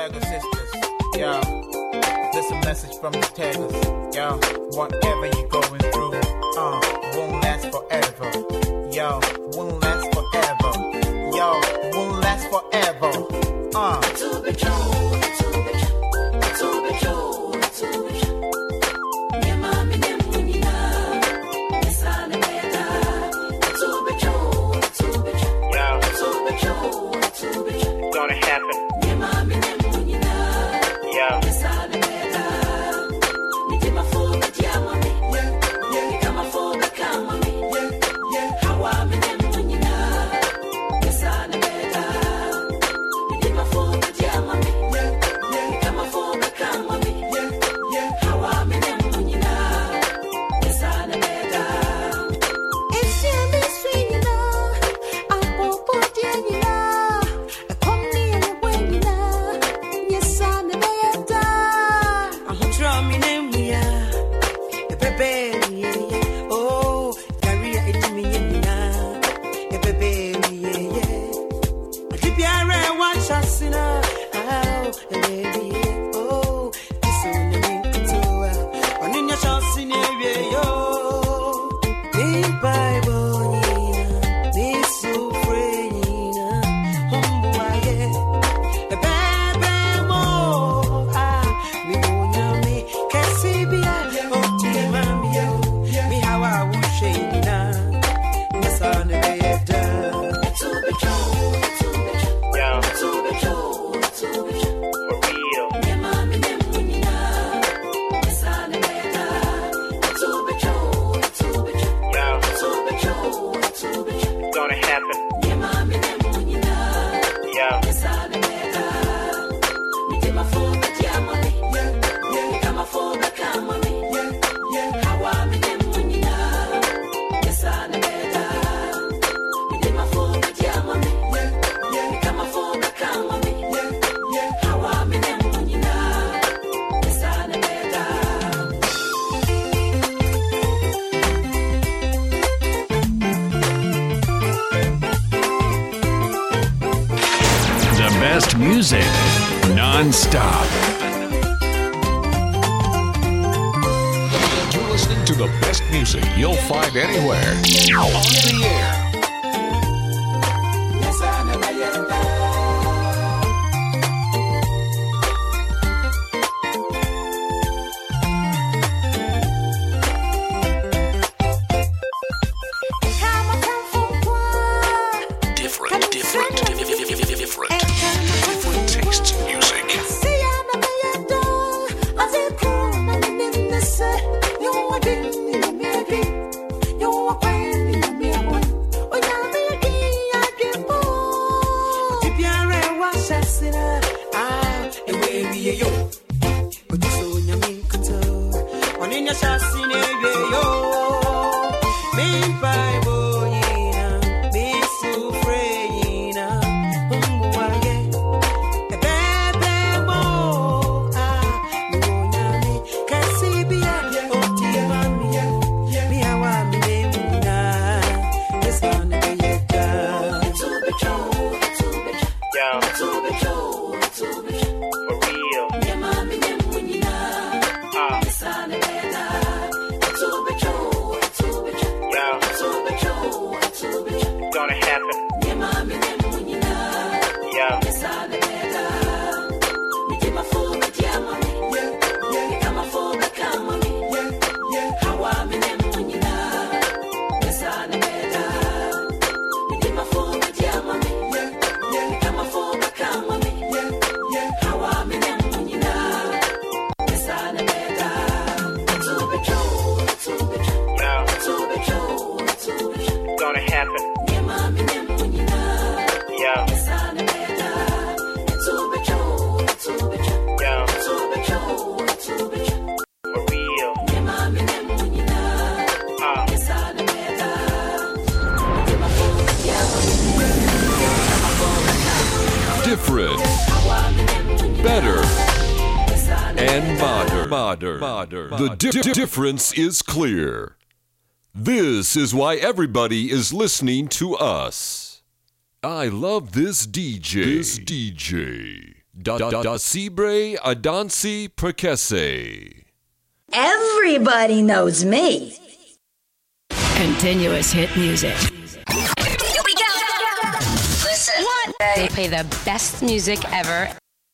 Tagger sisters. Yeah. This a message from the Taggers. Yeah. Whatever you're going through, uh, won't last forever. Yo, won't last forever. Yo, won't last forever. Uh. To be true. Gonna happen. best music nonstop. You're listening to the best music you'll find anywhere on the air. different, different, different tastes music. different, better, and modern. modern. modern. The di- difference is clear. This is why everybody is listening to us. I love this DJ. This DJ. Da da da Sibre Adansi Prekese. Everybody knows me. Continuous hit music. They play the best music ever